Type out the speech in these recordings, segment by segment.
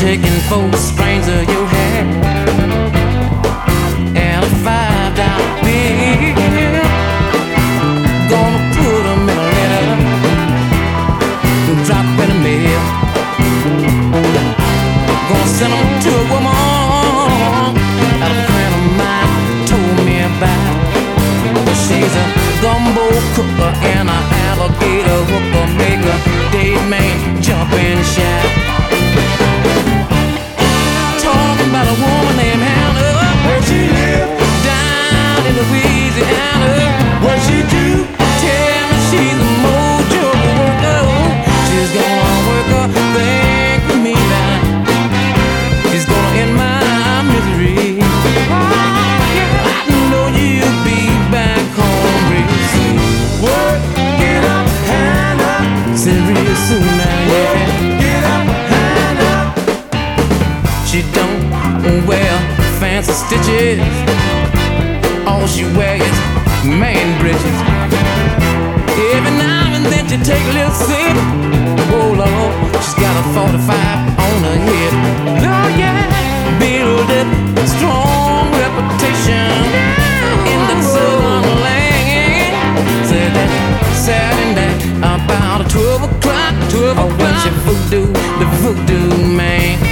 taking four strings of your hair and a five dollar bill. Gonna put in a letter, drop in the mail. Gonna send to a woman that a friend of mine told me about. She's a gumbo cooker and an alligator Soon now, yeah. Get up, hand up. She don't wear fancy stitches. All she wears is man britches. Every now and then she take a little sip. Oh Lord, she's got a 45 on her hip. Oh yeah, build a strong o'clock, 12 o'clock. Oh, when she voodoo, the voodoo man.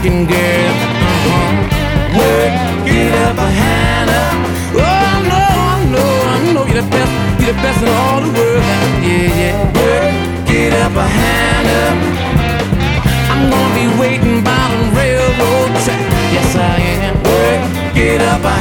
Working, girl. Uh-huh. Work, get up up. Oh, I know, I know, I know you're the best, you're the best in all the world. Yeah, yeah. Work, get up a hand up. I'm gonna be waiting by the railroad track. Yes, I am. Work, get up a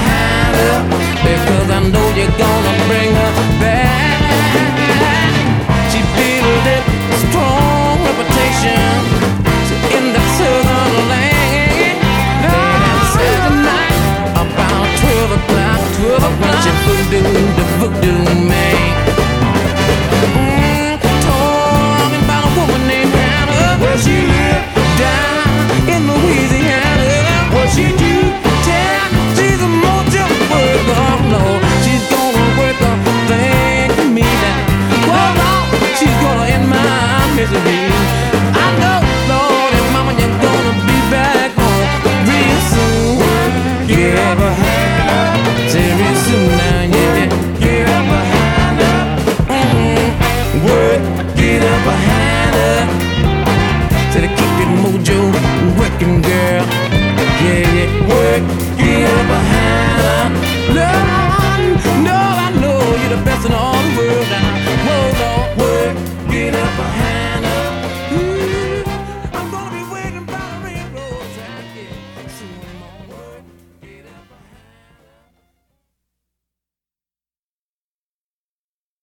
give a hand.